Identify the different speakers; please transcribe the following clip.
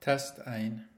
Speaker 1: Test ein.